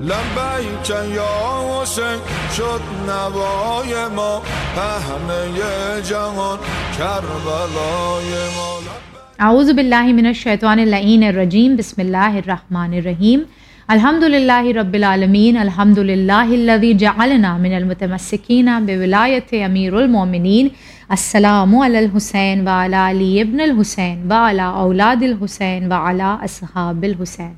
لبیک یا حسین شد نوای ما پهنه جهان کربلای ما. اعوذ باللہ من الشیطان اللعین الرجیم. بسم اللہ الرحمن الرحیم. الحمد للہ رب العالمین. الحمد للہ الذي جعلنا من المتمسکین بولایت امیر المومنین السلام علی الحسین وعلی علی ابن الحسین وعلی اولاد الحسین وعلی اصحاب الحسین.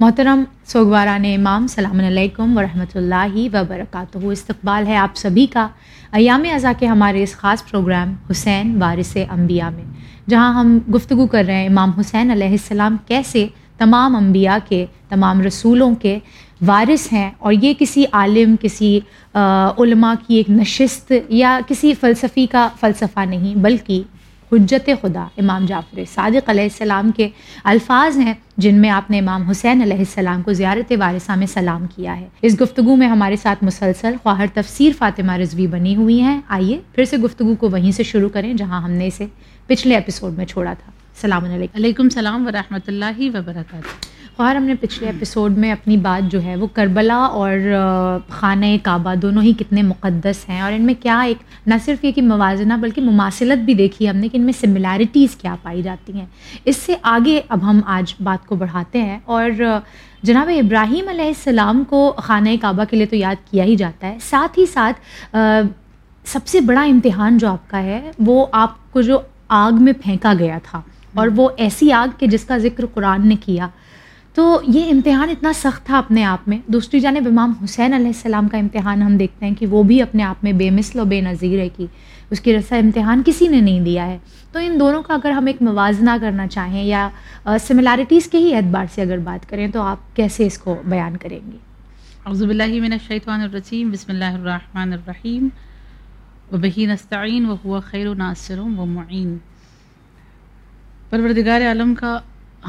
محترم سوگواران امام، سلام علیکم ورحمۃ اللہ وبرکاتہ استقبال ہے آپ سبھی کا ایام ازا کے ہمارے اس خاص پروگرام حسین وارث انبیاء میں، جہاں ہم گفتگو کر رہے ہیں امام حسین علیہ السلام کیسے تمام انبیاء کے، تمام رسولوں کے وارث ہیں اور یہ کسی عالم، کسی علماء کی ایک نشست یا کسی فلسفی کا فلسفہ نہیں، بلکہ حجت خدا امام جعفر صادق علیہ السلام کے الفاظ ہیں جن میں آپ نے امام حسین علیہ السلام کو زیارت وارثہ میں سلام کیا ہے۔ اس گفتگو میں ہمارے ساتھ مسلسل خواہر تفسیر فاطمہ رضوی بنی ہوئی ہیں۔ آئیے پھر سے گفتگو کو وہیں سے شروع کریں جہاں ہم نے اسے پچھلے ایپیسوڈ میں چھوڑا تھا۔ السلام علیکم۔ علیکم السلام ورحمۃ اللہ وبرکاتہ۔ خواہر ہم نے پچھلے ایپیسوڈ میں اپنی بات جو ہے وہ کربلا اور خانہ کعبہ دونوں ہی کتنے مقدس ہیں اور ان میں کیا ایک نہ صرف یہ کہ موازنہ بلکہ مماثلت بھی دیکھی ہم نے کہ ان میں سملیرٹیز کیا پائی جاتی ہیں۔ اس سے آگے اب ہم آج بات کو بڑھاتے ہیں اور جناب ابراہیم علیہ السلام کو خانہ کعبہ کے لیے تو یاد کیا ہی جاتا ہے۔ ساتھ ہی ساتھ سب سے بڑا امتحان جو آپ کا ہے وہ آپ کو جو آگ میں پھینکا گیا تھا اور وہ ایسی آگ کہ جس کا ذکر قرآن نے کیا۔ تو یہ امتحان اتنا سخت تھا اپنے آپ میں۔ دوسری جانب امام حسین علیہ السلام کا امتحان ہم دیکھتے ہیں کہ وہ بھی اپنے آپ میں بے مثل و بے نظیر ہے کہ اس کی رسا امتحان کسی نے نہیں دیا ہے۔ تو ان دونوں کا اگر ہم ایک موازنہ کرنا چاہیں یا سملیرٹیز کے ہی اعتبار سے اگر بات کریں تو آپ کیسے اس کو بیان کریں گے؟ اللہ من الشیطان الرجیم، بسم اللہ الرحمن الرحیم۔ و بہین نستعین و ہوا خیر و ناصر و معین۔ پروردگار عالم کا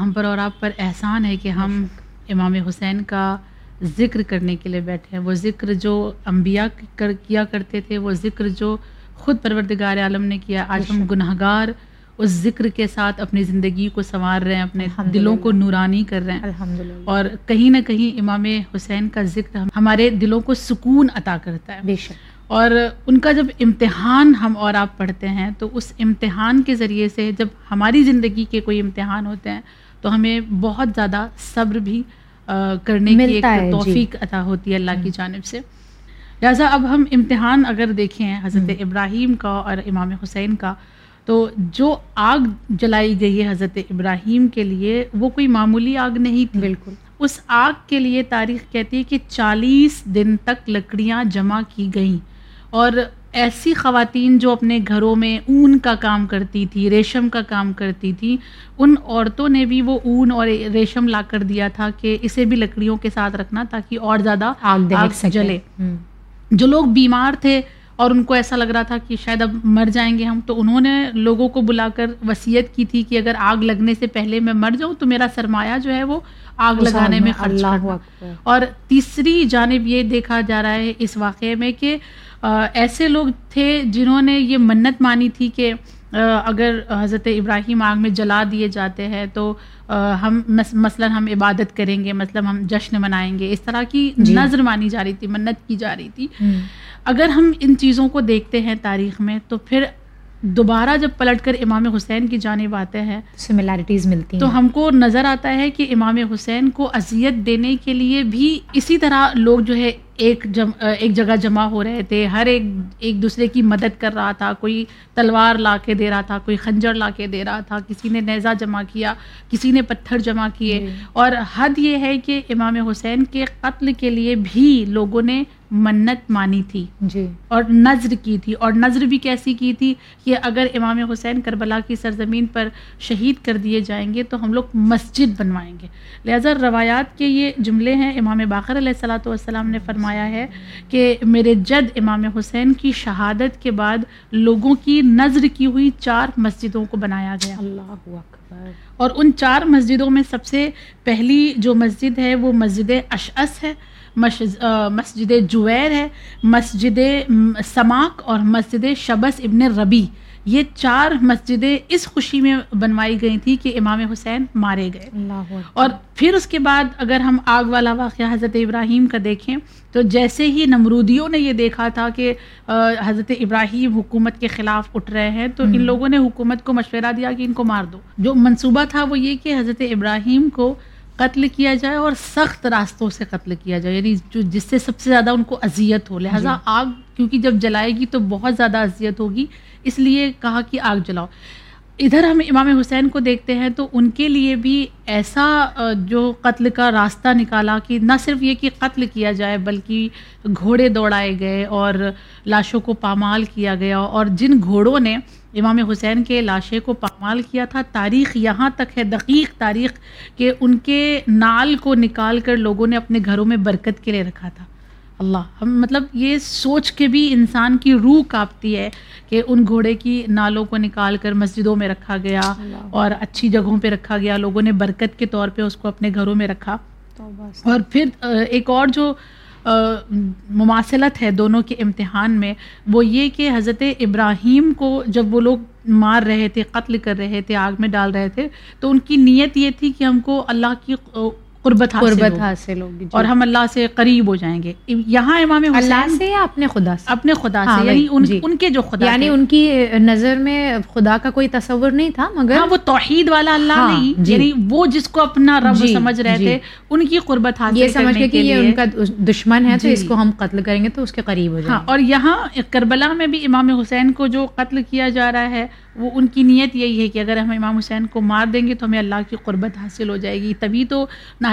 ہم پر اور آپ پر احسان ہے کہ ہم امام حسین کا ذکر کرنے کے لیے بیٹھے ہیں۔ وہ ذکر جو انبیاء کر کیا کرتے تھے وہ ذکر جو خود پروردگار عالم نے کیا۔ آج ہم گناہ گار اس ذکر کے ساتھ اپنی زندگی کو سنوار رہے ہیں اپنے دلوں کو نورانی کر رہے ہیں۔ اور کہیں نہ کہیں امام حسین کا ذکر ہمارے دلوں کو سکون عطا کرتا ہے۔ بے شک۔ اور ان کا جب امتحان ہم اور آپ پڑھتے ہیں تو اس امتحان کے ذریعے سے جب ہماری زندگی کے کوئی امتحان ہوتے ہیں تو ہمیں بہت زیادہ صبر بھی کرنے کی ایک جی۔ توفیق عطا ہوتی ہے اللہ کی جانب سے۔ لہٰذا اب ہم امتحان اگر دیکھیں حضرت ابراہیم کا اور امام حسین کا تو جو آگ جلائی گئی ہے حضرت ابراہیم کے لیے وہ کوئی معمولی آگ نہیں تھی۔ بالکل۔ اس آگ کے لیے تاریخ کہتی ہے کہ چالیس دن تک لکڑیاں جمع کی گئیں۔ اور ایسی خواتین جو اپنے گھروں میں اون کا کام کرتی تھی ریشم کا کام کرتی تھی ان عورتوں نے بھی وہ اون اور ریشم لا کر دیا تھا کہ اسے بھی لکڑیوں کے ساتھ رکھنا تاکہ اور زیادہ آگ جلے۔ جو لوگ بیمار تھے اور ان کو ایسا لگ رہا تھا کہ شاید اب مر جائیں گے ہم تو انہوں نے لوگوں کو بلا کر وصیت کی تھی کہ اگر آگ لگنے سے پہلے میں مر جاؤں تو میرا سرمایہ جو ہے وہ آگ لگانے میں خرچ اور تیسری جانب یہ دیکھا جا رہا ہے اس واقعے میں کہ ایسے لوگ تھے جنہوں نے یہ منت مانی تھی کہ اگر حضرت ابراہیم آگ میں جلا دیے جاتے ہیں تو ہم مثلاً ہم عبادت کریں گے مطلب ہم جشن منائیں گے اس طرح کی جی۔ نظر مانی جا رہی تھی منت کی جا رہی تھی۔ اگر ہم ان چیزوں کو دیکھتے ہیں تاریخ میں تو پھر دوبارہ جب پلٹ کر امام حسین کی جانب آتے ہیں سملیرٹیز ملتی تو ہم کو نظر آتا ہے کہ امام حسین کو اذیت دینے کے لیے بھی اسی طرح لوگ جو ہے ایک جم ایک جگہ جمع ہو رہے تھے ہر ایک ایک دوسرے کی مدد کر رہا تھا کوئی تلوار لا کے دے رہا تھا کوئی خنجر لا کے دے رہا تھا کسی نے نیزہ جمع کیا کسی نے پتھر جمع کیے جی۔ اور حد یہ ہے کہ امام حسین کے قتل کے لیے بھی لوگوں نے منت مانی تھی جی۔ اور نظر کی تھی اور نظر بھی کیسی کی تھی کہ اگر امام حسین کربلا کی سرزمین پر شہید کر دیے جائیں گے تو ہم لوگ مسجد بنوائیں گے۔ لہٰذا روایات کے یہ جملے ہیں امام باقر علیہ السلاۃ والسلام نے فرمایا ہے کہ میرے جد امام حسین کی شہادت کے بعد لوگوں کی نظر کی ہوئی چار مسجدوں کو بنایا گیا۔ اللہ اکبر۔ اور ان چار مسجدوں میں سب سے پہلی جو مسجد ہے وہ مسجد اشعث ہے۔ مسجد جویر ہے مسجد سماک اور مسجد شبس ابن ربی۔ یہ چار مسجدیں اس خوشی میں بنوائی گئی تھی کہ امام حسین مارے گئے۔ اللہ اور پھر اس کے بعد اگر ہم آگ والا واقعہ حضرت ابراہیم کا دیکھیں تو جیسے ہی نمرودیوں نے یہ دیکھا تھا کہ حضرت ابراہیم حکومت کے خلاف اٹھ رہے ہیں تو ان لوگوں نے حکومت کو مشورہ دیا کہ ان کو مار دو۔ جو منصوبہ تھا وہ یہ کہ حضرت ابراہیم کو قتل کیا جائے اور سخت راستوں سے قتل کیا جائے یعنی جو جس سے سب سے زیادہ ان کو اذیت ہو لہٰذا آگ کیونکہ جب جلائے گی تو بہت زیادہ اذیت ہوگی اس لیے کہا کہ آگ جلاؤ۔ ادھر ہم امام حسین کو دیکھتے ہیں تو ان کے لیے بھی ایسا جو قتل کا راستہ نکالا کہ نہ صرف یہ کہ قتل کیا جائے بلکہ گھوڑے دوڑائے گئے اور لاشوں کو پامال کیا گیا۔ اور جن گھوڑوں نے امام حسین کے لاشے کو پامال کیا تھا۔ تاریخ یہاں تک ہے دقیق تاریخ کہ ان کے نال کو نکال کر لوگوں نے اپنے گھروں میں برکت کے لیے رکھا تھا۔ اللہ ہم مطلب یہ سوچ کے بھی انسان کی روح کاپتی ہے کہ ان گھوڑے کی نالوں کو نکال کر مسجدوں میں رکھا گیا اور اچھی جگہوں پہ رکھا گیا لوگوں نے برکت کے طور پہ اس کو اپنے گھروں میں رکھا۔ اور پھر ایک اور جو مماثلت ہے دونوں کے امتحان میں، وہ یہ کہ حضرت ابراہیم کو جب وہ لوگ مار رہے تھے، قتل کر رہے تھے، آگ میں ڈال رہے تھے، تو ان کی نیت یہ تھی کہ ہم کو اللہ کی قربت حاصل قربت حاصل ہوگی جی۔ اور ہم اللہ سے قریب ہو جائیں گے یہاں امام اللہ سے یا اپنے خدا سے اپنے خدا ہاں، سے یعنی ان, جی۔ ان کے جو خدا یعنی۔ ان کی نظر میں خدا کا کوئی تصور نہیں تھا مگر ہاں وہ توحید والا اللہ ہاں، نہیں جی۔ یعنی وہ جس کو اپنا رب جی، سمجھ رہے جی۔ تھے ان کی قربت حاصل یہ سمجھ کے کہ یہ ان کا دشمن ہے تو۔ اس کو ہم قتل کریں گے تو اس کے قریب ہو جائیں اور یہاں کربلا میں بھی امام حسین کو جو قتل کیا جا رہا ہے وہ ان کی نیت یہی ہے کہ اگر ہم امام حسین کو مار دیں گے تو ہمیں اللہ کی قربت حاصل ہو جائے گی تبھی تو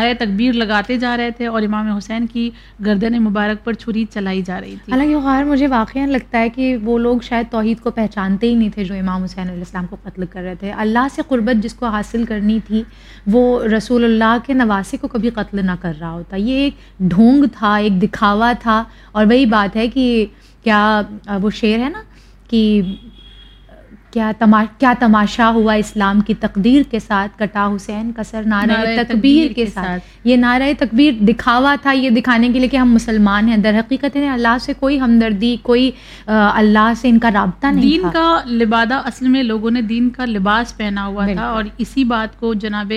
نہایت تکبیر لگاتے جا رہے تھے اور امام حسین کی گردن مبارک پر چھری چلائی جا رہی تھی۔ حالانکہ غار مجھے واقعا لگتا ہے کہ وہ لوگ شاید توحید کو پہچانتے ہی نہیں تھے جو امام حسین علیہ السلام کو قتل کر رہے تھے۔ اللہ سے قربت جس کو حاصل کرنی تھی، وہ رسول اللہ کے نواسے کو کبھی قتل نہ کر رہا ہوتا۔ یہ ایک ڈھونگ تھا، ایک دکھاوا تھا اور وہی بات ہے کہ کیا وہ شعر ہے نا کہ کیا تما کیا تماشا ہوا اسلام کی تقدیر کے ساتھ کٹا حسین کا سر؟ نعرہ نعرہ تکبیر کے ساتھ۔ یہ نعرہ تکبیر دکھاوا تھا یہ دکھانے کے لیے کہ ہم مسلمان ہیں۔ در حقیقت انہیں اللہ سے کوئی ہمدردی کوئی اللہ سے ان کا رابطہ نہیں دین تھا۔ کا لبادہ اصل میں لوگوں نے دین کا لباس پہنا ہوا۔ تھا اور اسی بات کو جناب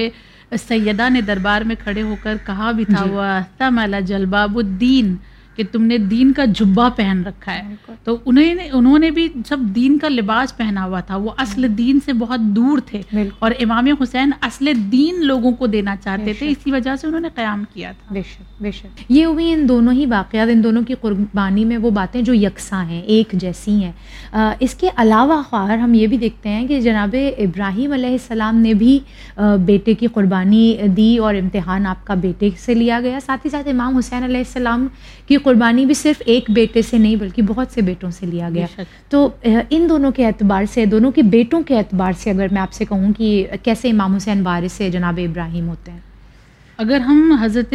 سیدہ نے دربار میں کھڑے ہو کر کہا بھی تھا۔ جی۔ وہ جلباب الدین کہ تم نے دین کا جبہ پہن رکھا ہے۔ تو انہیں نے انہوں نے بھی سب دین کا لباس پہنا ہوا تھا۔ وہ اصل دین سے بہت دور تھے۔ اور امام حسین اصل دین لوگوں کو دینا چاہتے تھے۔ اسی وجہ سے انہوں نے قیام کیا تھا۔ بے شک بے شک۔ یہ ہوئی ان دونوں ہی واقعات ان دونوں کی قربانی میں وہ باتیں جو یکساں ہیں ایک جیسی ہیں۔ آ، اس کے علاوہ خواہر ہم یہ بھی دیکھتے ہیں کہ جناب ابراہیم علیہ السلام نے بھی آ، بیٹے کی قربانی دی اور امتحان آپ کا بیٹے سے لیا گیا۔ ساتھ ہی ساتھ امام حسین علیہ السلام کی قربانی بھی صرف ایک بیٹے سے نہیں بلکہ بہت سے بیٹوں سے لیا گیا۔ تو ان دونوں کے اعتبار سے دونوں کے بیٹوں کے اعتبار سے اگر میں آپ سے کہوں کہ کیسے امام حسین وارث سے جناب ابراہیم ہوتے ہیں؟ اگر ہم حضرت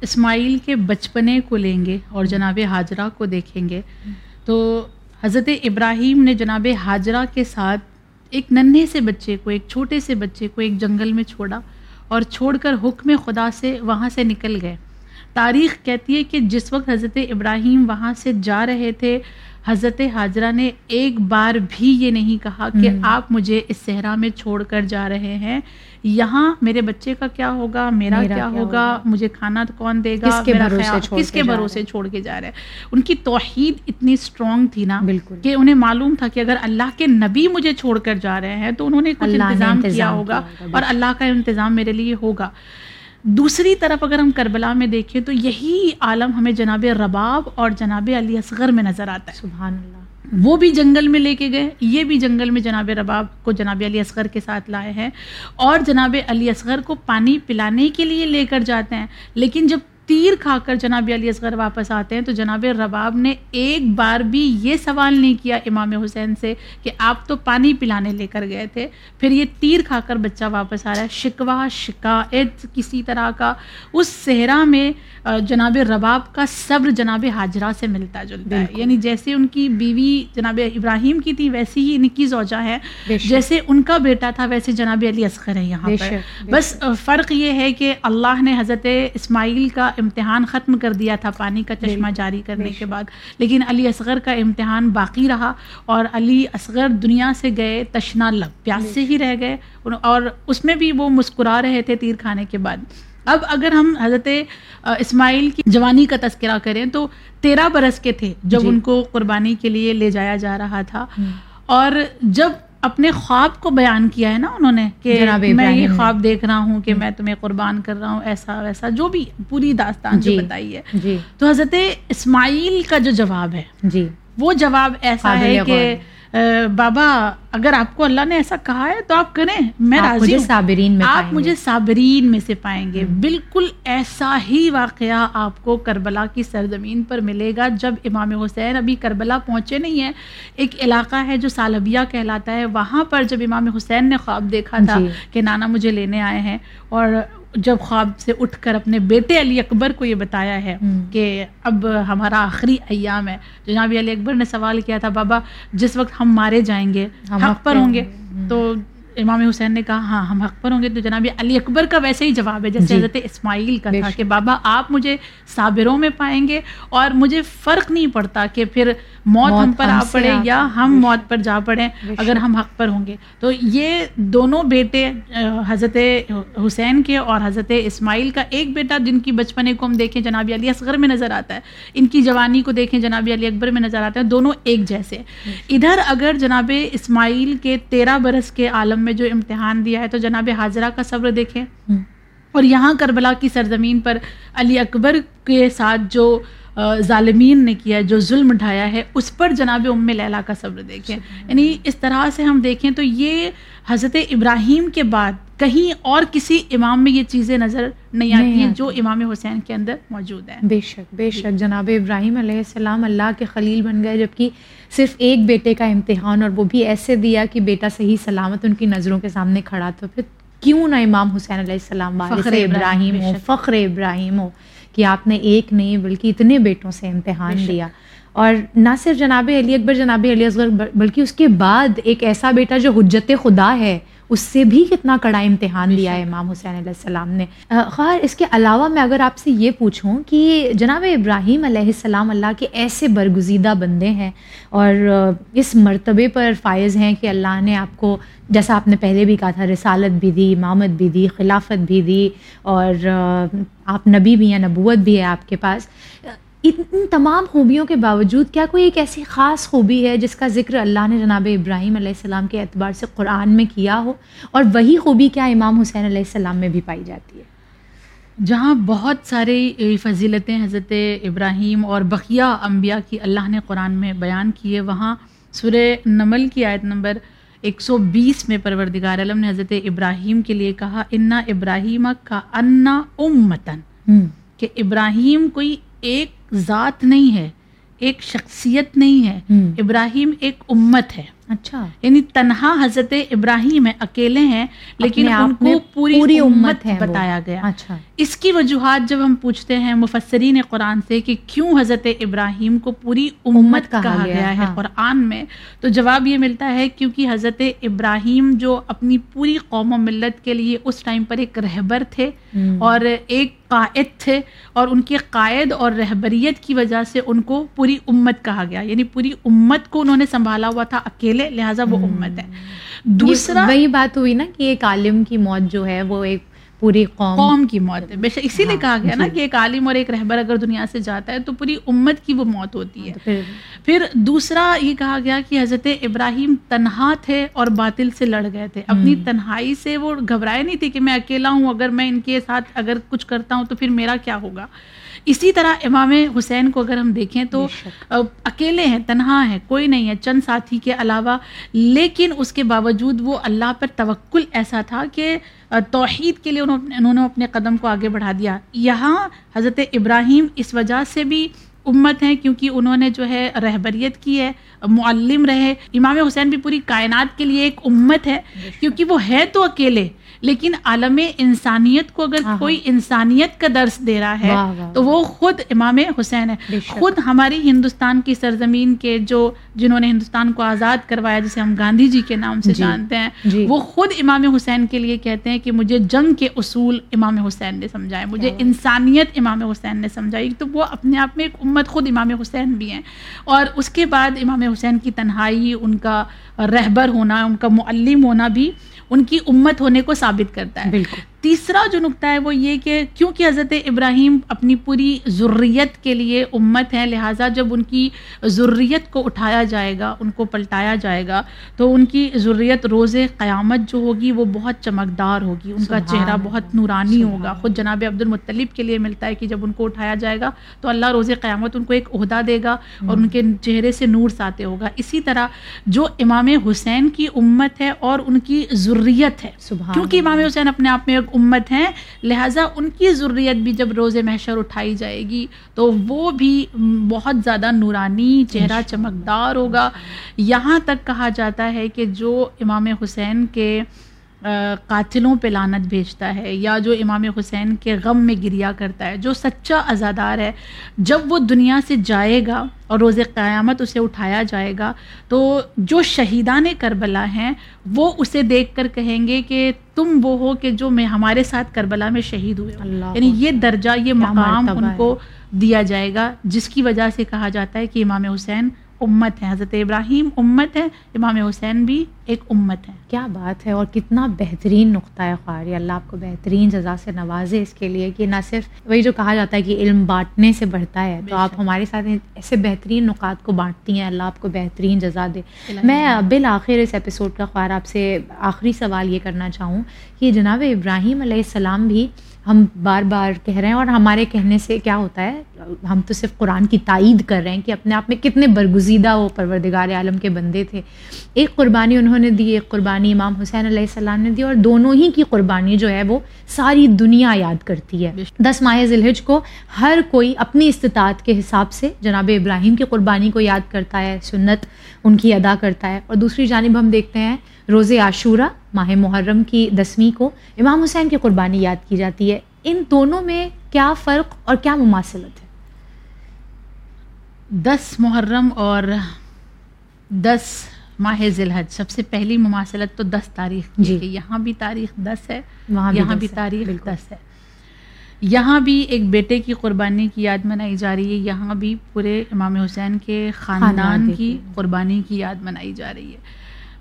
اسماعیل کے بچپنے کو لیں گے اور جناب حاجرہ کو دیکھیں گے تو حضرت ابراہیم نے جناب حاجرہ کے ساتھ ایک ننھے سے بچے کو ایک چھوٹے سے بچے کو ایک جنگل میں چھوڑا اور چھوڑ کر حکم خدا سے وہاں سے نکل گئے۔ تاریخ کہتی ہے کہ جس وقت حضرت ابراہیم وہاں سے جا رہے تھے حضرت حاجرہ نے ایک بار بھی یہ نہیں کہا کہ۔ آپ مجھے اس صحرا میں چھوڑ کر جا رہے ہیں۔ یہاں میرے بچے کا کیا ہوگا؟ میرا میرا کیا کیا ہوگا؟ مجھے کھانا کون دے گا؟ کس کے بھروسے چھوڑ کے جا رہے ہیں؟ ان کی توحید اتنی اسٹرانگ تھی نا کہ انہیں معلوم تھا کہ اگر اللہ کے نبی مجھے چھوڑ کر جا رہے ہیں تو انہوں نے کچھ انتظام کیا ہوگا، اور اللہ کا انتظام میرے لیے ہوگا۔ دوسری طرف اگر ہم کربلا میں دیکھیں تو یہی عالم ہمیں جناب رباب اور جناب علی اصغر میں نظر آتا ہے۔ سبحان اللہ۔ وہ بھی جنگل میں لے کے گئے یہ بھی جنگل میں جناب رباب کو جناب علی اصغر کے ساتھ لائے ہیں۔ اور جناب علی اصغر کو پانی پلانے کے لیے لے کر جاتے ہیں لیکن جب تیر کھا کر جناب علی اصغر واپس آتے ہیں تو جناب رباب نے ایک بار بھی یہ سوال نہیں کیا امام حسین سے کہ آپ تو پانی پلانے لے کر گئے تھے پھر یہ تیر کھا کر بچہ واپس آ رہا ہے شکوہ شکایت کسی طرح کا۔ اس صحرا میں جناب رباب کا صبر جناب حاجرہ سے ملتا جلتا ہے۔ یعنی جیسے ان کی بیوی جناب ابراہیم کی تھی ویسی ہی ان کی زوجہ ہے۔ جیسے ان کا بیٹا تھا ویسے جناب علی اصغر ہے یہاں پر۔ بس فرق یہ ہے کہ اللہ نے حضرت اسماعیل کا امتحان ختم کر دیا تھا پانی کا چشمہ جاری کرنے کے بعد۔ لیکن علی اصغر کا امتحان باقی رہا اور علی اصغر دنیا سے گئے تشنا لب پیاس سے ہی رہ گئے۔ اور اس میں بھی وہ مسکرا رہے تھے تیر کھانے کے بعد۔ اب اگر ہم حضرت اسماعیل کی جوانی کا تذکرہ کریں تو تیرہ برس کے تھے جب ان کو قربانی کے لیے لے جایا جا رہا تھا۔ اور جب اپنے خواب کو بیان کیا ہے نا انہوں نے کہ میں یہ خواب دیکھ رہا ہوں کہ میں تمہیں قربان کر رہا ہوں ایسا ویسا جو بھی پوری داستان جو بتائی ہے۔ تو حضرت اسماعیل کا جو جواب ہے جی۔ وہ جواب ایسا ہے کہ بابا اگر آپ کو اللہ نے ایسا کہا ہے تو آپ کریں میں راضی صابرین میں آپ مجھے صابرین میں سے پائیں گے۔ بالکل ایسا ہی واقعہ آپ کو کربلا کی سرزمین پر ملے گا۔ جب امام حسین ابھی کربلا پہنچے نہیں ہیں ایک علاقہ ہے جو سالبیہ کہلاتا ہے۔ وہاں پر جب امام حسین نے خواب دیکھا تھا جی۔ کہ نانا مجھے لینے آئے ہیں اور جب خواب سے اٹھ کر اپنے بیٹے علی اکبر کو یہ بتایا ہے کہ اب ہمارا آخری ایام ہے۔ جناب علی اکبر نے سوال کیا تھا بابا جس وقت ہم مارے جائیں گے ہم پر ہوں گے؟ تو امام حسین نے کہا ہاں ہم حق پر ہوں گے تو جناب علی اکبر کا ویسے ہی جواب ہے جیسے جی۔ حضرت اسماعیل کا تھا کہ بابا آپ مجھے صابروں میں پائیں گے اور مجھے فرق نہیں پڑتا کہ پھر موت ہم پر آ پڑے یا ہم موت پر جا پڑیں اگر ہم حق پر ہوں گے۔ تو یہ دونوں بیٹے حضرت حسین کے اور حضرت اسماعیل کا ایک بیٹا جن کی بچپنے کو ہم دیکھیں جناب علی اصغر میں نظر آتا ہے ان کی جوانی کو دیکھیں جناب علی اکبر میں نظر آتا ہے دونوں ایک جیسے۔ ادھر اگر جناب اسماعیل کے تیرہ برس کے عالم میں جو امتحان دیا ہے تو جناب حاضرہ کا صبر دیکھیں۔ اور یہاں کربلا کی سرزمین پر علی اکبر کے ساتھ جو ظالمین نے کیا جو ظلم ڈھایا ہے اس پر جناب ام لیلا کا صبر دیکھیں۔ یعنی اس طرح سے ہم دیکھیں تو یہ حضرت ابراہیم کے بعد کہیں اور کسی امام میں یہ چیزیں نظر نہیں آتی ہیں جو امام حسین کے اندر موجود ہیں؟ بے شک بے شک. جناب ابراہیم علیہ السلام اللہ کے خلیل بن گئے جبکہ صرف ایک بیٹے کا امتحان اور وہ بھی ایسے دیا کہ بیٹا صحیح سلامت ان کی نظروں کے سامنے کھڑا تو پھر کیوں نہ امام حسین علیہ السلام فخر ابراہیم ہو فخر ابراہیم ہو کہ آپ نے ایک نہیں بلکہ اتنے بیٹوں سے امتحان دیا۔ اور نہ صرف جناب علی اکبر جناب علی اصغر بلکہ اس کے بعد ایک ایسا بیٹا جو حجت خدا ہے اس سے بھی کتنا کڑا امتحان لیا ہے امام حسین علیہ السلام نے۔ خیر اس کے علاوہ میں اگر آپ سے یہ پوچھوں کہ جناب ابراہیم علیہ السلام اللہ کے ایسے برگزیدہ بندے ہیں اور اس مرتبے پر فائز ہیں کہ اللہ نے آپ کو جیسا آپ نے پہلے بھی کہا تھا رسالت بھی دی امامت بھی دی خلافت بھی دی اور آپ نبی بھی ہیں نبوت بھی ہے آپ کے پاس۔ ان تمام خوبیوں کے باوجود کیا کوئی ایک ایسی خاص خوبی ہے جس کا ذکر اللہ نے جناب ابراہیم علیہ السلام کے اعتبار سے قرآن میں کیا ہو؟ اور وہی خوبی کیا امام حسین علیہ السلام میں بھی پائی جاتی ہے؟ جہاں بہت سارے فضیلتیں حضرت ابراہیم اور بقیہ انبیاء کی اللہ نے قرآن میں بیان کی ہے وہاں سر نمل کی آیت نمبر ایک سو بیس میں پروردگار علم نے حضرت ابراہیم کے لیے کہا انا ابراہیم کا انا امتن۔ کہ ابراہیم کوئی ایک ذات نہیں ہے ایک شخصیت نہیں ہے۔ ابراہیم ایک امت ہے۔ اچھا۔ یعنی تنہا حضرت ابراہیم ہے اکیلے ہیں لیکن ان کو پوری پوری امت ہے بتایا گیا۔ اچھا۔ اس کی وجوہات جب ہم پوچھتے ہیں مفسرین قرآن سے کہ کیوں حضرت ابراہیم کو پوری امت کہا گیا ہے ہاں۔ قرآن میں تو جواب یہ ملتا ہے کیونکہ حضرت ابراہیم جو اپنی پوری قوم و ملت کے لیے اس ٹائم پر ایک رہبر تھے اور ایک قائد تھے اور ان کے قائد اور رہبریت کی وجہ سے ان کو پوری امت کہا گیا۔ یعنی پوری امت کو انہوں نے سنبھالا ہوا تھا اکیلے لہٰذا وہ امت ہے۔ دوسرا وہی بات ہوئی نا کہ ایک عالم کی موت جو ہے وہ ایک پوری قوم قوم کی موت ہے۔ بے شک اسی لیے ہاں، کہا گیا نا جی۔ کہ ایک عالم اور ایک رہبر اگر دنیا سے جاتا ہے تو پوری امت کی وہ موت ہوتی ہے۔ ہاں، پھر دوسرا یہ کہا گیا کہ حضرت ابراہیم تنہا تھے اور باطل سے لڑ گئے تھے۔ اپنی تنہائی سے وہ گھبرائے نہیں تھے کہ میں اکیلا ہوں اگر میں ان کے ساتھ اگر کچھ کرتا ہوں تو پھر میرا کیا ہوگا؟ اسی طرح امام حسین کو اگر ہم دیکھیں تو اکیلے ہیں تنہا ہیں کوئی نہیں ہے۔ چند ساتھی کے علاوہ لیکن اس کے باوجود وہ اللہ پر توکل ایسا تھا کہ توحید کے لیے انہوں نے اپنے قدم کو آگے بڑھا دیا۔ یہاں حضرت ابراہیم اس وجہ سے بھی امت ہیں کیونکہ انہوں نے جو ہے رہبریت کی ہے معلم رہے۔ امام حسین بھی پوری کائنات کے لیے ایک امت ہے۔ کیونکہ وہ ہے تو اکیلے۔ لیکن عالم انسانیت کو اگر کوئی انسانیت کا درس دے رہا ہے تو وہ خود امام حسین ہے۔ خود ہماری ہندوستان کی سرزمین کے جو جنہوں نے ہندوستان کو آزاد کروایا جسے ہم گاندھی جی کے نام سے جی، جانتے ہیں جی۔ وہ خود امام حسین کے لیے کہتے ہیں کہ مجھے جنگ کے اصول امام حسین نے سمجھائے مجھے انسانیت امام حسین نے سمجھائی۔ تو وہ اپنے آپ میں ایک امت خود امام حسین بھی ہیں۔ اور اس کے بعد امام حسین کی تنہائی ان کا رہبر ہونا ان کا معلم ہونا بھی ان کی امت ہونے کو ثابت کرتا ہے۔ بالکل۔ تیسرا جو نقطہ ہے وہ یہ کہ کیونکہ حضرت ابراہیم اپنی پوری ضروریت کے لیے امت ہے لہٰذا جب ان کی ضروریت کو اٹھایا جائے گا ان کو پلٹایا جائے گا تو ان کی ضروریت روز قیامت جو ہوگی وہ بہت چمکدار ہوگی۔ ان کا چہرہ بہت نورانی ہوگا۔ خود جناب عبد المطلب کے لیے ملتا ہے کہ جب ان کو اٹھایا جائے گا تو اللہ روز قیامت ان کو ایک عہدہ دے گا اور ان کے چہرے سے نور ساتے ہوگا۔ اسی طرح جو امام حسین کی امت ہے اور ان کی ضروریت ہے کیونکہ امام حسین اپنے آپ میں ایک امت ہیں لہٰذا ان کی ضروریت بھی جب روز محشر اٹھائی جائے گی تو وہ بھی بہت زیادہ نورانی چہرہ چمکدار ہوگا۔ یہاں تک کہا جاتا ہے کہ جو امام حسین کے قاتلوں پہ لانت بھیجتا ہے یا جو امام حسین کے غم میں گریا کرتا ہے جو سچا ازادار ہے جب وہ دنیا سے جائے گا اور روز قیامت اسے اٹھایا جائے گا تو جو شہیدان کربلا ہیں وہ اسے دیکھ کر کہیں گے کہ تم وہ ہو کہ جو میں ہمارے ساتھ کربلا میں شہید ہوئے ہو اللہ یعنی یہ درجہ یہ مقام ان۔ کو دیا جائے گا جس کی وجہ سے کہا جاتا ہے کہ امام حسین امت ہے۔ حضرت ابراہیم امت ہے امام حسین بھی ایک امت ہے۔ کیا بات ہے اور کتنا بہترین نقطہ ہے خواہری اللہ آپ کو بہترین جزا سے نوازے اس کے لیے کہ نہ صرف وہی جو کہا جاتا ہے کہ علم بانٹنے سے بڑھتا ہے تو آپ۔ ہمارے ساتھ ایسے بہترین نکات کو بانٹتی ہیں۔ اللہ آپ کو بہترین جزا دے۔ میں بالآخر اس ایپیسوڈ کا خواہر آپ سے آخری سوال یہ کرنا چاہوں کہ جناب ابراہیم علیہ السلام بھی ہم بار بار کہہ رہے ہیں اور ہمارے کہنے سے کیا ہوتا ہے؟ ہم تو صرف قرآن کی تائید کر رہے ہیں کہ اپنے آپ میں کتنے برگزیدہ وہ پروردگار عالم کے بندے تھے۔ ایک قربانی انہوں نے دی ایک قربانی امام حسین علیہ السلام نے دی اور دونوں ہی کی قربانی جو ہے وہ ساری دنیا یاد کرتی ہے۔ دس ماہ ذلحج کو ہر کوئی اپنی استطاعت کے حساب سے جناب ابراہیم کی قربانی کو یاد کرتا ہے سنت ان کی ادا کرتا ہے۔ اور دوسری جانب ہم دیکھتے ہیں روز عاشورہ ماہ محرم کی دسویں کو امام حسین کی قربانی یاد کی جاتی ہے۔ ان دونوں میں کیا فرق اور کیا مماثلت ہے؟ دس محرم اور دس ماہ ذلحج سب سے پہلی مماثلت تو دس تاریخ کی جی۔ یہاں بھی تاریخ دس ہے وہاں یہاں بھی تاریخ۔ دس ہے۔ یہاں بھی ایک بیٹے کی قربانی کی یاد منائی جا رہی ہے۔ یہاں بھی پورے امام حسین کے خاندان کی۔ قربانی کی یاد منائی جا رہی ہے۔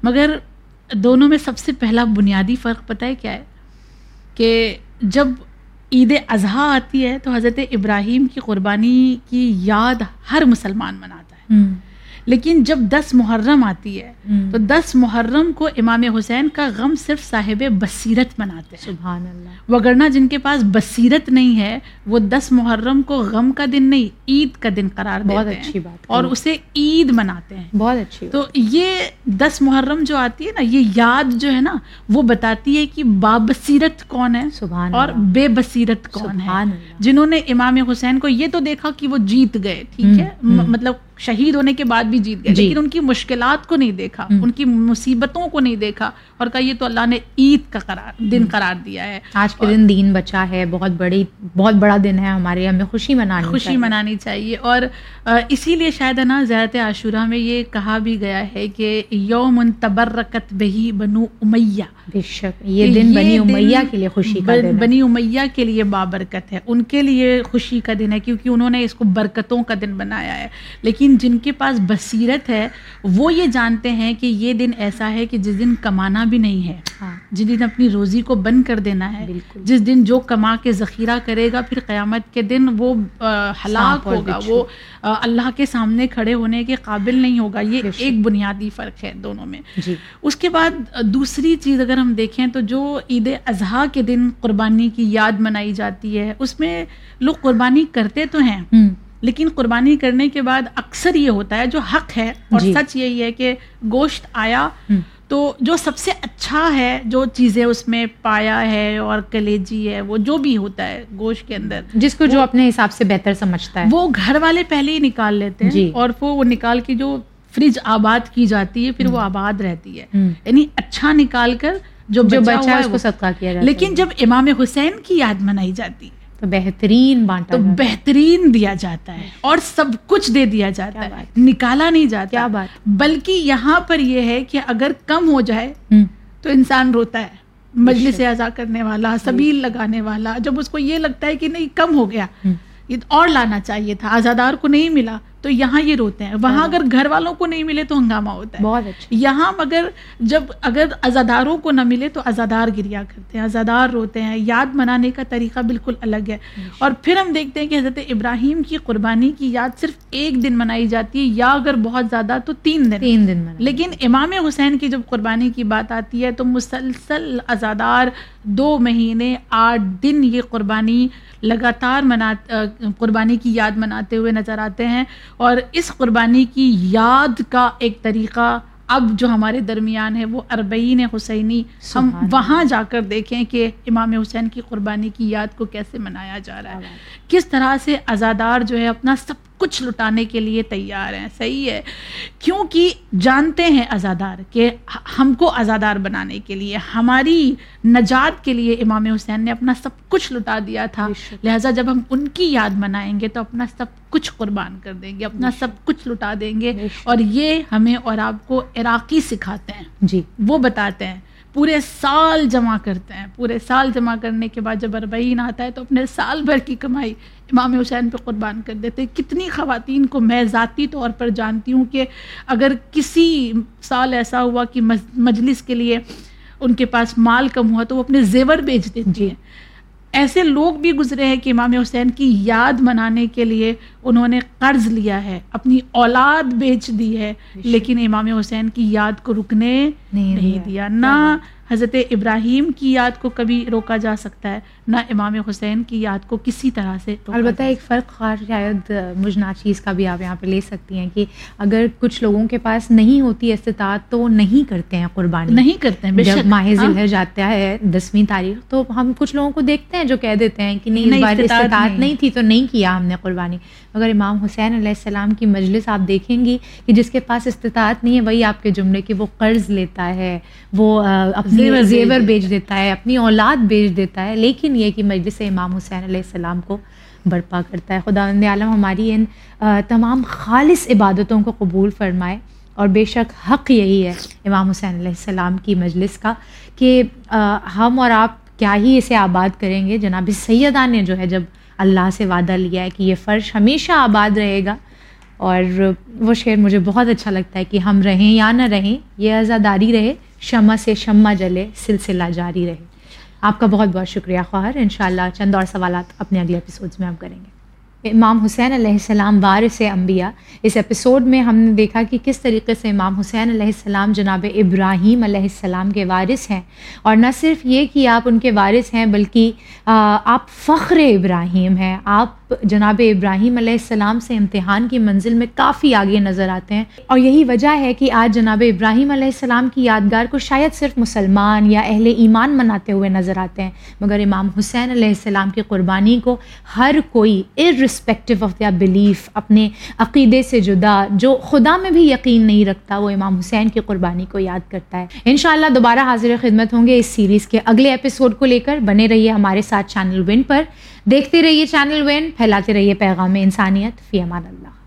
مگر دونوں میں سب سے پہلا بنیادی فرق پتہ ہے کیا ہے؟ کہ جب عید اضحیٰ آتی ہے تو حضرت ابراہیم کی قربانی کی یاد ہر مسلمان مناتا ہے۔ لیکن جب دس محرم آتی ہے۔ تو دس محرم کو امام حسین کا غم صرف صاحب بصیرت مناتے ہیں۔ سبحان اللہ۔ وگرنہ جن کے پاس بصیرت نہیں ہے وہ دس محرم کو غم کا دن نہیں عید کا دن قرار دیتے بہت ہیں اچھی بات اور۔ اسے عید مناتے ہیں۔ بہت اچھی بات۔ تو یہ دس محرم جو آتی ہے نا یہ یاد جو ہے نا وہ بتاتی ہے کہ بابصیرت کون ہے سبحان اور اللہ۔ بے بصیرت کون ہے۔ اللہ۔ جنہوں نے امام حسین کو یہ تو دیکھا کہ وہ جیت گئے ٹھیک ہے؟ مطلب شہید ہونے کے بعد بھی جیت گئے جی۔ لیکن ان کی مشکلات کو نہیں دیکھا۔ ان کی مصیبتوں کو نہیں دیکھا اور کہا یہ تو اللہ نے عید کا قرار دن قرار دیا ہے۔ آج کے دن دین بچا ہے بہت بڑی بہت بڑا دن ہے ہمارے ہمیں خوشی منانی خوشی چاہیے۔ منانی چاہیے۔ اور اسی لیے شاید ہے نا زیارت عاشورہ میں یہ کہا بھی گیا ہے کہ یوم تبرکت بہی بنو امیہ۔ بے شک یہ دن بنی امیہ کے لیے خوشی کا دن بنی امیہ کے لیے بابرکت ہے۔ ان کے لیے خوشی کا دن ہے کیونکہ انہوں نے اس کو برکتوں کا دن بنایا ہے۔ لیکن جن کے پاس بصیرت ہے وہ یہ جانتے ہیں کہ یہ دن ایسا ہے کہ جس دن کمانا بھی نہیں ہے۔ ہاں۔ جس دن اپنی روزی کو بند کر دینا ہے۔ جس دن جو کما کے ذخیرہ کرے گا پھر قیامت کے دن وہ ہلاک ہوگا۔ وہ اللہ کے سامنے کھڑے ہونے کے قابل نہیں ہوگا۔ یہ۔ ایک بنیادی فرق ہے دونوں میں۔ جی۔ اس کے بعد دوسری چیز اگر ہم دیکھیں تو جو عید اضحیٰ کے دن قربانی کی یاد منائی جاتی ہے اس میں لوگ قربانی کرتے تو ہیں۔ لیکن قربانی کرنے کے بعد اکثر یہ ہوتا ہے جو حق ہے اور جی۔ سچ یہی ہے کہ گوشت آیا تو جو سب سے اچھا ہے جو چیزیں اس میں پایا ہے اور کلیجی ہے وہ جو بھی ہوتا ہے گوشت کے اندر جس کو جو اپنے حساب سے بہتر سمجھتا ہے۔ وہ گھر والے پہلے ہی نکال لیتے ہیں جی۔ اور وہ وہ نکال کے جو فریج آباد کی جاتی ہے پھر وہ آباد رہتی ہے۔ یعنی اچھا نکال کر جو بچا ہوا ہے اس کو صدقہ کیا جاتا لیکن جب امام حسین کی یاد منائی جاتی ہے تو بہترین بانٹا تو۔ بہترین دیا جاتا ہے اور سب کچھ دے دیا جاتا ہے۔ نکالا نہیں جاتا۔ کیا بات۔ بلکہ یہاں پر یہ ہے کہ اگر کم ہو جائے۔ تو انسان روتا ہے۔ مجلس اعضا کرنے والا سبیل لگانے والا جب اس کو یہ لگتا ہے کہ نہیں کم ہو گیا۔ اور لانا چاہیے تھا۔ آزادار کو نہیں ملا۔ تو یہاں یہ روتے ہیں۔ وہاں اگر گھر والوں کو نہیں ملے تو ہنگامہ ہوتا ہے۔ بہت اچھا۔ یہاں مگر جب اگر ازاداروں کو نہ ملے تو ازادار گریا کرتے ہیں۔ ازادار روتے ہیں۔ یاد منانے کا طریقہ بالکل الگ ہے۔ اور پھر ہم دیکھتے ہیں کہ حضرت ابراہیم کی قربانی کی یاد صرف ایک دن منائی جاتی ہے یا اگر بہت زیادہ تو تین دن۔ تین دن لیکن امام حسین کی جب قربانی کی بات آتی ہے تو مسلسل ازادار دو مہینے آٹھ دن یہ قربانی لگاتار منا قربانی کی یاد مناتے ہوئے نظر آتے ہیں۔ اور اس قربانی کی یاد کا ایک طریقہ اب جو ہمارے درمیان ہے وہ اربعین حسینی ہم وہاں جا کر دیکھیں کہ امام حسین کی قربانی کی یاد کو کیسے منایا جا رہا ہے۔ کس طرح سے ازادار جو ہے اپنا سب کچھ لٹانے کے لیے تیار ہیں۔ صحیح ہے۔ کیونکہ جانتے ہیں ازادار کہ ہم کو ازادار بنانے کے لیے ہماری نجات کے لیے امام حسین نے اپنا سب کچھ لٹا دیا تھا۔ لہٰذا جب ہم ان کی یاد منائیں گے تو اپنا سب کچھ قربان کر دیں گے اپنا سب کچھ لٹا دیں گے۔ اور یہ ہمیں اور آپ کو عراقی سکھاتے ہیں۔ جی۔ وہ بتاتے ہیں۔ پورے سال جمع کرتے ہیں۔ پورے سال جمع کرنے کے بعد جب اربعین آتا ہے تو اپنے سال بھر کی کمائی امام حسین پہ قربان کر دیتے کتنی خواتین کو میں ذاتی طور پر جانتی ہوں کہ اگر کسی سال ایسا ہوا کہ مجلس کے لیے ان کے پاس مال کم ہوا تو وہ اپنے زیور بیچ دیتی ہیں۔ جی۔ ایسے لوگ بھی گزرے ہیں کہ امام حسین کی یاد منانے کے لیے انہوں نے قرض لیا ہے اپنی اولاد بیچ دی ہے لیکن امام حسین کی یاد کو رکنے نہیں۔ دیا نہ حضرت ابراہیم کی یاد کو کبھی روکا جا سکتا ہے نہ امام حسین کی یاد کو کسی طرح سے البتہ ایک فرق خار شاید مجنا چیز کا بھی آپ یہاں پہ لے سکتی ہیں کہ اگر کچھ لوگوں کے پاس نہیں ہوتی استطاعت تو نہیں کرتے ہیں قربانی۔ نہیں کرتے ہیں جب ماہ ہاں، ذلحج جاتا ہے دسویں تاریخ تو ہم کچھ لوگوں کو دیکھتے ہیں جو کہہ دیتے ہیں کہ نہیں اس نہیں، بار استطاعت۔ نہیں تھی تو نہیں کیا ہم نے قربانی۔ مگر امام حسین علیہ السلام کی مجلس آپ دیکھیں گی کہ جس کے پاس استطاعت نہیں ہے وہی آپ کے جملے کہ وہ قرض لیتا ہے وہ آ، اپنی زیور بیچ دیتا ہے اپنی اولاد بیچ دیتا ہے لیکن یہ کہ مجلس امام حسین علیہ السلام کو برپا کرتا ہے۔ خدا عالم ہماری ان تمام خالص عبادتوں کو قبول فرمائے اور بے شک حق یہی ہے امام حسین علیہ السلام کی مجلس کا کہ ہم اور آپ کیا ہی اسے آباد کریں گے؟ جناب سیدہ نے جو ہے جب اللہ سے وعدہ لیا ہے کہ یہ فرش ہمیشہ آباد رہے گا۔ اور وہ شعر مجھے بہت اچھا لگتا ہے کہ ہم رہیں یا نہ رہیں، یہ عزاداری رہے، شمع سے شمع جلے، سلسلہ جاری رہے۔ آپ کا بہت بہت شکریہ، خواہر۔ انشاءاللہ چند اور سوالات اپنے اگلے اپیسوڈز میں ہم کریں گے۔ امام حسین علیہ السلام وارث انبیاء۔ اس ایپیسوڈ میں ہم نے دیکھا کہ کس طریقے سے امام حسین علیہ السلام جناب ابراہیم علیہ السلام کے وارث ہیں۔ اور نہ صرف یہ کہ آپ ان کے وارث ہیں، بلکہ آپ فخر ابراہیم ہیں، آپ جناب ابراہیم علیہ السلام سے امتحان کی منزل میں کافی آگے نظر آتے ہیں اور یہی وجہ ہے کہ آج جناب ابراہیم علیہ السلام کی یادگار کو شاید صرف مسلمان یا اہل ایمان مناتے ہوئے نظر آتے ہیں، مگر امام حسین علیہ السلام کی قربانی کو ہر کوئی ارسپیکٹو آف دیئر بلیف اپنے عقیدے سے جدا، جو خدا میں بھی یقین نہیں رکھتا، وہ امام حسین کی قربانی کو یاد کرتا ہے۔ انشاءاللہ دوبارہ حاضر خدمت ہوں گے اس سیریز کے اگلے ایپیسوڈ کو لے کر، بنے رہیے ہمارے ساتھ چینل ون پر۔ دیکھتے رہیے چینل وین پھیلاتے رہیے پیغام انسانیت فی امان اللہ۔